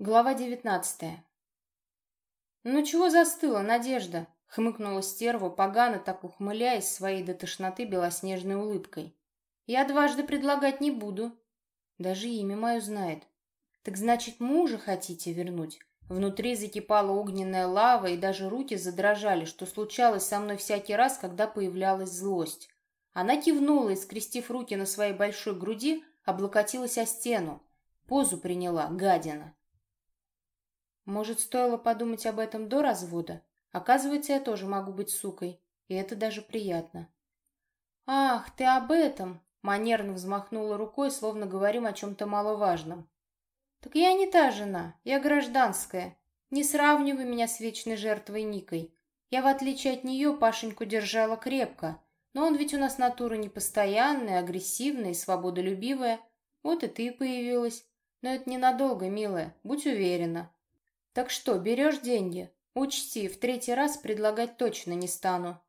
Глава девятнадцатая. «Ну чего застыла, Надежда?» — хмыкнула стерва, погано так ухмыляясь своей до тошноты белоснежной улыбкой. «Я дважды предлагать не буду. Даже имя мое знает. Так значит, мужа хотите вернуть?» Внутри закипала огненная лава, и даже руки задрожали, что случалось со мной всякий раз, когда появлялась злость. Она кивнула и, скрестив руки на своей большой груди, облокотилась о стену. Позу приняла, гадина. Может, стоило подумать об этом до развода? Оказывается, я тоже могу быть сукой, и это даже приятно. «Ах, ты об этом!» — манерно взмахнула рукой, словно говорим о чем-то маловажном. «Так я не та жена, я гражданская. Не сравнивай меня с вечной жертвой Никой. Я, в отличие от нее, Пашеньку держала крепко, но он ведь у нас натура непостоянная, агрессивная и свободолюбивая. Вот и ты появилась. Но это ненадолго, милая, будь уверена. Так что, берешь деньги? Учти, в третий раз предлагать точно не стану.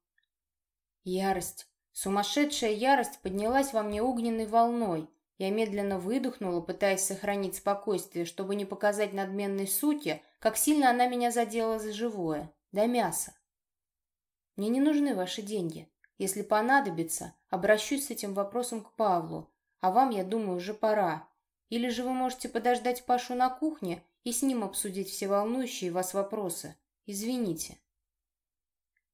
Ярость. Сумасшедшая ярость поднялась во мне огненной волной. Я медленно выдохнула, пытаясь сохранить спокойствие, чтобы не показать надменной суке, как сильно она меня задела за живое, до мяса. Мне не нужны ваши деньги. Если понадобится, обращусь с этим вопросом к Павлу. А вам, я думаю, уже пора. Или же вы можете подождать Пашу на кухне и с ним обсудить все волнующие вас вопросы. Извините.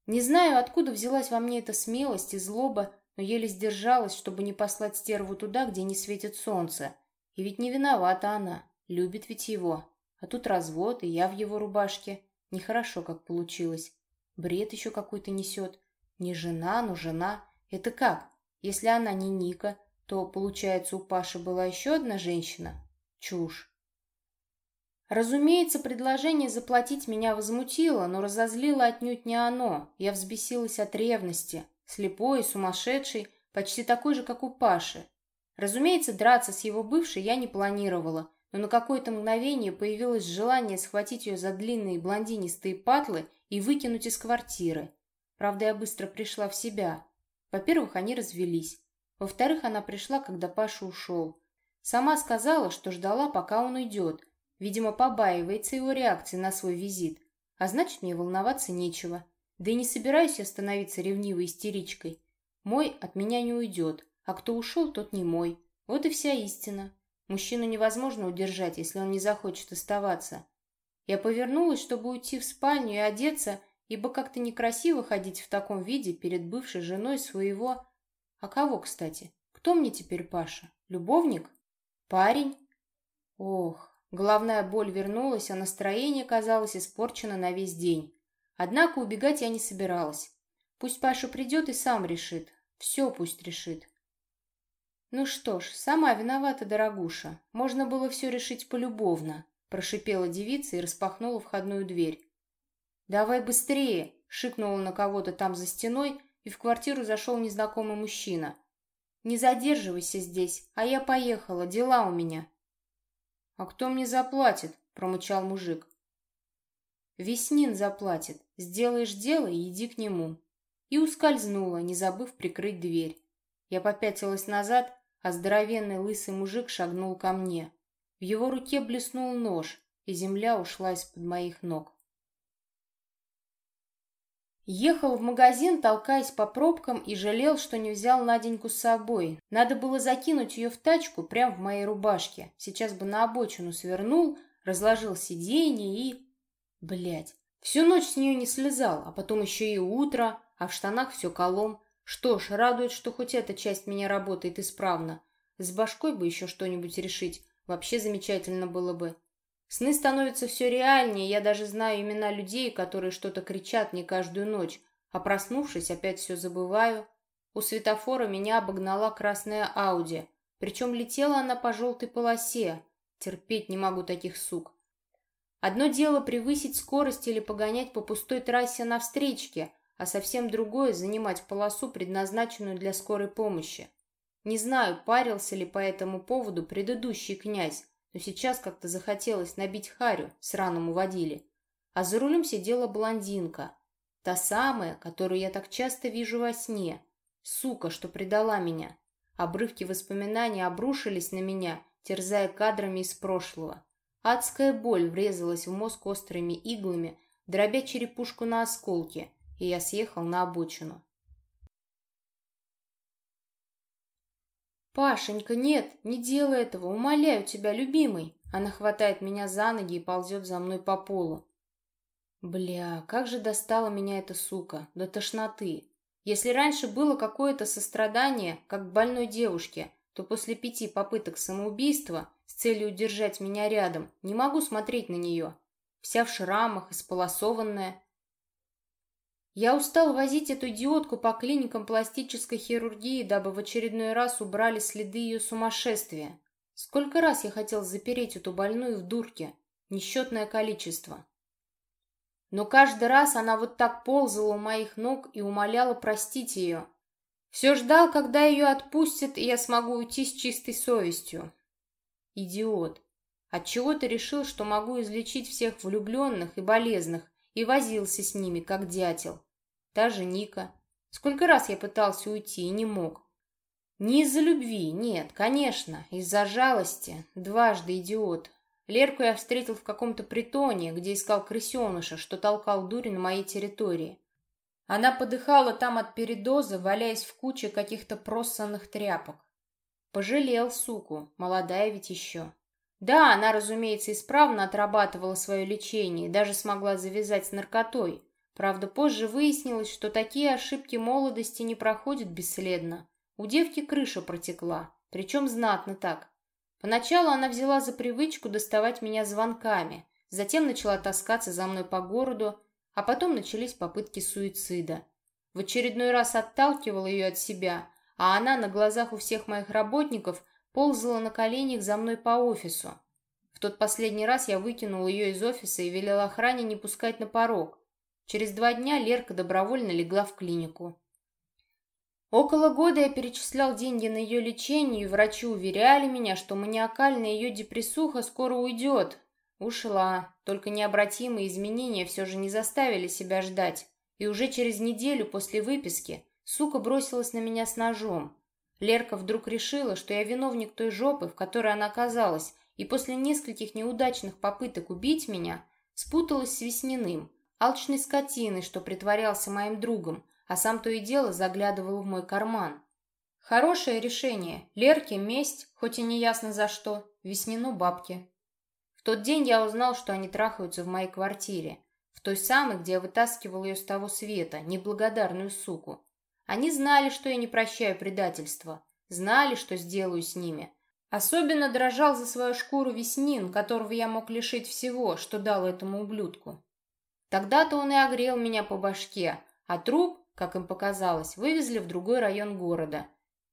Не знаю, откуда взялась во мне эта смелость и злоба, но еле сдержалась, чтобы не послать стерву туда, где не светит солнце. И ведь не виновата она, любит ведь его. А тут развод, и я в его рубашке. Нехорошо как получилось. Бред еще какой-то несет. Не жена, но жена. Это как? Если она не Ника, то, получается, у Паши была еще одна женщина? Чушь. Разумеется, предложение заплатить меня возмутило, но разозлило отнюдь не оно. Я взбесилась от ревности. Слепой и сумасшедший, почти такой же, как у Паши. Разумеется, драться с его бывшей я не планировала, но на какое-то мгновение появилось желание схватить ее за длинные блондинистые патлы и выкинуть из квартиры. Правда, я быстро пришла в себя. Во-первых, они развелись. Во-вторых, она пришла, когда Паша ушел. Сама сказала, что ждала, пока он уйдет – Видимо, побаивается его реакции на свой визит. А значит, мне волноваться нечего. Да и не собираюсь я становиться ревнивой истеричкой. Мой от меня не уйдет, а кто ушел, тот не мой. Вот и вся истина. Мужчину невозможно удержать, если он не захочет оставаться. Я повернулась, чтобы уйти в спальню и одеться, ибо как-то некрасиво ходить в таком виде перед бывшей женой своего... А кого, кстати? Кто мне теперь Паша? Любовник? Парень? Ох, Головная боль вернулась, а настроение казалось испорчено на весь день. Однако убегать я не собиралась. Пусть Паша придет и сам решит. Все пусть решит. Ну что ж, сама виновата, дорогуша. Можно было все решить полюбовно, прошипела девица и распахнула входную дверь. «Давай быстрее!» — шикнула на кого-то там за стеной, и в квартиру зашел незнакомый мужчина. «Не задерживайся здесь, а я поехала, дела у меня». «А кто мне заплатит?» — промычал мужик. «Веснин заплатит. Сделаешь дело и иди к нему». И ускользнула, не забыв прикрыть дверь. Я попятилась назад, а здоровенный лысый мужик шагнул ко мне. В его руке блеснул нож, и земля ушла из-под моих ног. Ехал в магазин, толкаясь по пробкам, и жалел, что не взял Наденьку с собой. Надо было закинуть ее в тачку прямо в моей рубашке. Сейчас бы на обочину свернул, разложил сиденье и... Блять, всю ночь с нее не слезал, а потом еще и утро, а в штанах все колом. Что ж, радует, что хоть эта часть меня работает исправно. С башкой бы еще что-нибудь решить. Вообще замечательно было бы. Сны становятся все реальнее, я даже знаю имена людей, которые что-то кричат мне каждую ночь, а проснувшись, опять все забываю. У светофора меня обогнала красная Ауди, причем летела она по желтой полосе. Терпеть не могу таких сук. Одно дело превысить скорость или погонять по пустой трассе на встречке, а совсем другое — занимать полосу, предназначенную для скорой помощи. Не знаю, парился ли по этому поводу предыдущий князь, но сейчас как-то захотелось набить харю, сраному водили. А за рулем сидела блондинка, та самая, которую я так часто вижу во сне, сука, что предала меня. Обрывки воспоминаний обрушились на меня, терзая кадрами из прошлого. Адская боль врезалась в мозг острыми иглами, дробя черепушку на осколки, и я съехал на обочину. «Пашенька, нет, не делай этого, умоляю тебя, любимый!» Она хватает меня за ноги и ползет за мной по полу. Бля, как же достала меня эта сука, до тошноты. Если раньше было какое-то сострадание, как к больной девушке, то после пяти попыток самоубийства с целью удержать меня рядом не могу смотреть на нее. Вся в шрамах, исполосованная, я устал возить эту идиотку по клиникам пластической хирургии, дабы в очередной раз убрали следы ее сумасшествия. Сколько раз я хотел запереть эту больную в дурке? Несчетное количество. Но каждый раз она вот так ползала у моих ног и умоляла простить ее. Все ждал, когда ее отпустят, и я смогу уйти с чистой совестью. Идиот. Отчего ты решил, что могу излечить всех влюбленных и болезных, и возился с ними, как дятел. Та же Ника. Сколько раз я пытался уйти и не мог. Не из-за любви, нет, конечно, из-за жалости. Дважды идиот. Лерку я встретил в каком-то притоне, где искал крысеныша, что толкал дури на моей территории. Она подыхала там от передоза, валяясь в куче каких-то просанных тряпок. Пожалел, суку, молодая ведь еще. Да, она, разумеется, исправно отрабатывала свое лечение и даже смогла завязать с наркотой. Правда, позже выяснилось, что такие ошибки молодости не проходят бесследно. У девки крыша протекла, причем знатно так. Поначалу она взяла за привычку доставать меня звонками, затем начала таскаться за мной по городу, а потом начались попытки суицида. В очередной раз отталкивал ее от себя, а она на глазах у всех моих работников ползала на коленях за мной по офису. В тот последний раз я выкинул ее из офиса и велел охране не пускать на порог. Через два дня Лерка добровольно легла в клинику. Около года я перечислял деньги на ее лечение, и врачи уверяли меня, что маниакальная ее депрессуха скоро уйдет. Ушла, только необратимые изменения все же не заставили себя ждать, и уже через неделю после выписки сука бросилась на меня с ножом. Лерка вдруг решила, что я виновник той жопы, в которой она оказалась, и после нескольких неудачных попыток убить меня спуталась с Весниным, алчной скотиной, что притворялся моим другом, а сам то и дело заглядывал в мой карман. Хорошее решение. Лерке месть, хоть и не ясно за что, Веснину бабки. В тот день я узнал, что они трахаются в моей квартире, в той самой, где я вытаскивал ее с того света, неблагодарную суку. Они знали, что я не прощаю предательства, знали, что сделаю с ними. Особенно дрожал за свою шкуру Веснин, которого я мог лишить всего, что дал этому ублюдку. Тогда-то он и огрел меня по башке, а труп, как им показалось, вывезли в другой район города.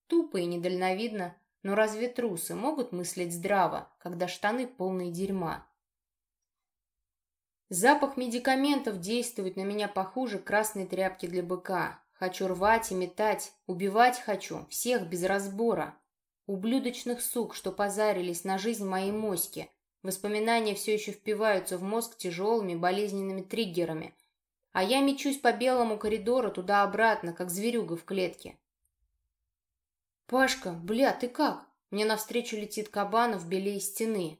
Тупо и недальновидно, но разве трусы могут мыслить здраво, когда штаны полные дерьма? Запах медикаментов действует на меня похуже красной тряпки для быка. Хочу рвать и метать, убивать хочу, всех без разбора. Ублюдочных сук, что позарились на жизнь моей моськи. Воспоминания все еще впиваются в мозг тяжелыми болезненными триггерами. А я мечусь по белому коридору туда-обратно, как зверюга в клетке. «Пашка, бля, ты как?» Мне навстречу летит Кабанов белее стены.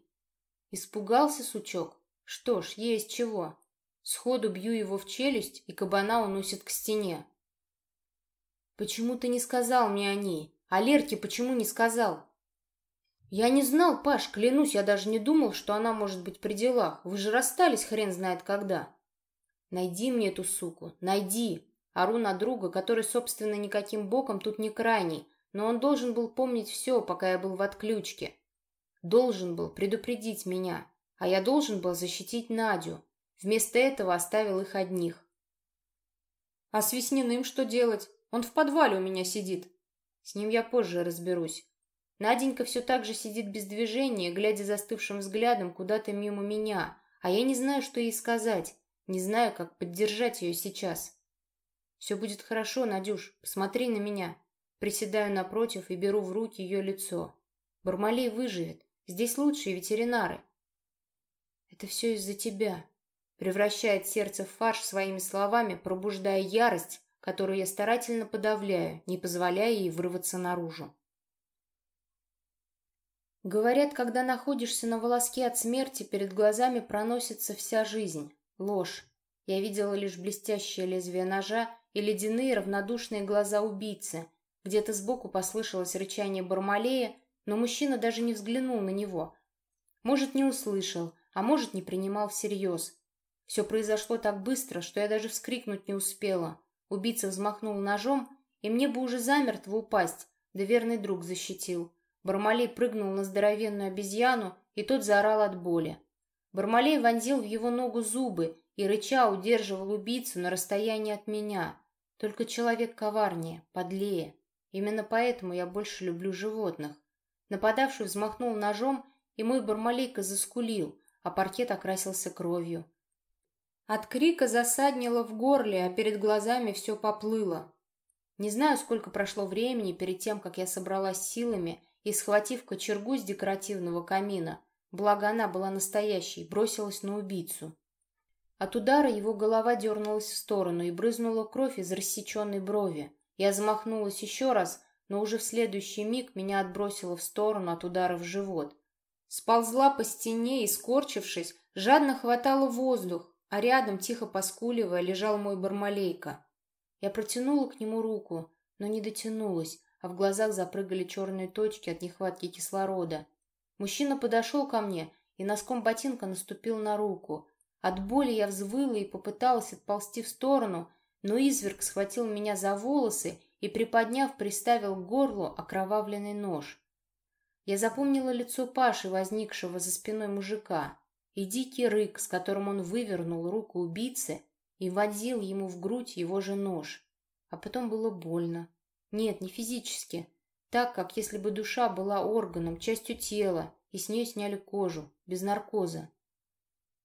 Испугался сучок? Что ж, есть чего. Сходу бью его в челюсть, и кабана уносит к стене. «Почему ты не сказал мне о ней? А Лерке почему не сказал?» «Я не знал, Паш, клянусь, я даже не думал, что она может быть при делах. Вы же расстались хрен знает когда». «Найди мне эту суку, найди!» Ору на друга, который, собственно, никаким боком тут не крайний, но он должен был помнить все, пока я был в отключке. Должен был предупредить меня, а я должен был защитить Надю. Вместо этого оставил их одних. «А с Весниным что делать?» Он в подвале у меня сидит. С ним я позже разберусь. Наденька все так же сидит без движения, глядя застывшим взглядом куда-то мимо меня, а я не знаю, что ей сказать, не знаю, как поддержать ее сейчас. Все будет хорошо, Надюш, посмотри на меня. Приседаю напротив и беру в руки ее лицо. Бармалей выживет, здесь лучшие ветеринары. Это все из-за тебя. Превращает сердце в фарш своими словами, пробуждая ярость, которую я старательно подавляю, не позволяя ей вырваться наружу. Говорят, когда находишься на волоске от смерти, перед глазами проносится вся жизнь. Ложь. Я видела лишь блестящее лезвие ножа и ледяные равнодушные глаза убийцы. Где-то сбоку послышалось рычание Бармалея, но мужчина даже не взглянул на него. Может, не услышал, а может, не принимал всерьез. Все произошло так быстро, что я даже вскрикнуть не успела. Убийца взмахнул ножом, и мне бы уже замертво упасть, да верный друг защитил. Бармалей прыгнул на здоровенную обезьяну, и тот заорал от боли. Бармалей вонзил в его ногу зубы и, рыча, удерживал убийцу на расстоянии от меня. Только человек коварнее, подлее. Именно поэтому я больше люблю животных. Нападавший взмахнул ножом, и мой бармалейка заскулил, а паркет окрасился кровью. От крика засаднило в горле, а перед глазами все поплыло. Не знаю, сколько прошло времени перед тем, как я собралась силами и, схватив кочергу с декоративного камина, благо она была настоящей, бросилась на убийцу. От удара его голова дернулась в сторону и брызнула кровь из рассеченной брови. Я замахнулась еще раз, но уже в следующий миг меня отбросило в сторону от удара в живот. Сползла по стене и, скорчившись, жадно хватала воздух, а рядом, тихо поскуливая, лежал мой бармалейка. Я протянула к нему руку, но не дотянулась, а в глазах запрыгали черные точки от нехватки кислорода. Мужчина подошел ко мне и носком ботинка наступил на руку. От боли я взвыла и попыталась отползти в сторону, но изверг схватил меня за волосы и, приподняв, приставил к горлу окровавленный нож. Я запомнила лицо Паши, возникшего за спиной мужика, и дикий рык, с которым он вывернул руку убийцы и водил ему в грудь его же нож. А потом было больно. Нет, не физически. Так, как если бы душа была органом, частью тела, и с нее сняли кожу, без наркоза.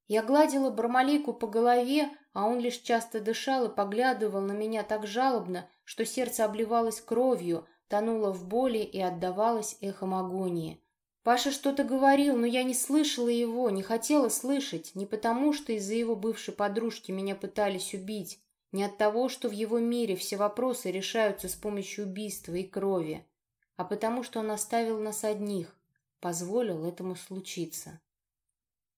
Я гладила Бармалейку по голове, а он лишь часто дышал и поглядывал на меня так жалобно, что сердце обливалось кровью, тонуло в боли и отдавалось эхом агонии. Паша что-то говорил, но я не слышала его, не хотела слышать, не потому, что из-за его бывшей подружки меня пытались убить, не от того, что в его мире все вопросы решаются с помощью убийства и крови, а потому, что он оставил нас одних, позволил этому случиться.